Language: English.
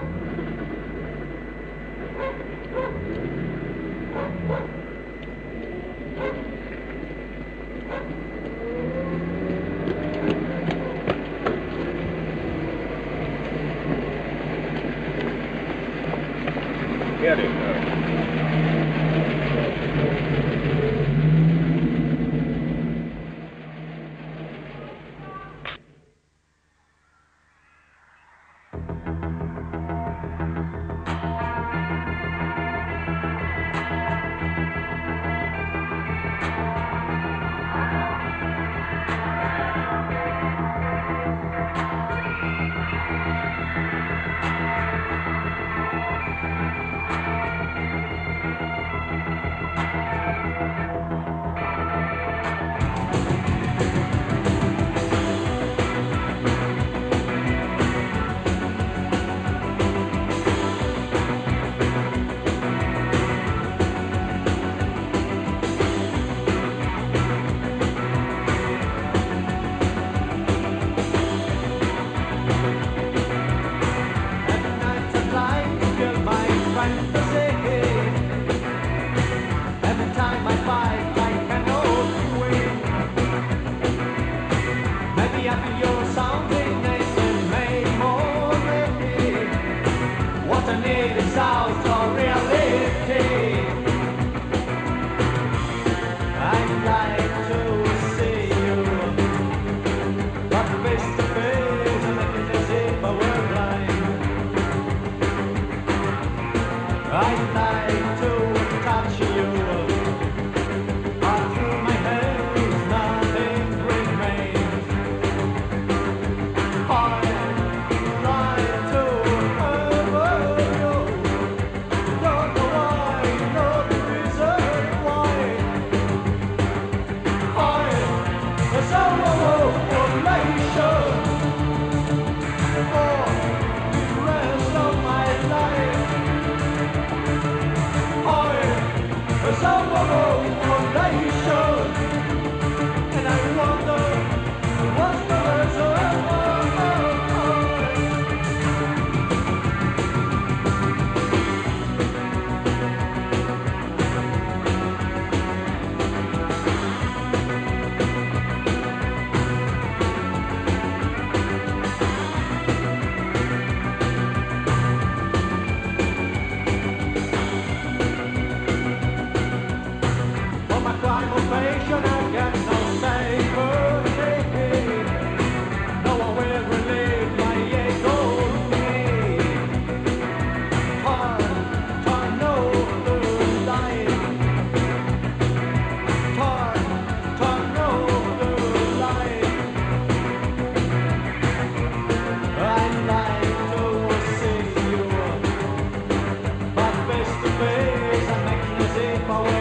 Get as if Oh.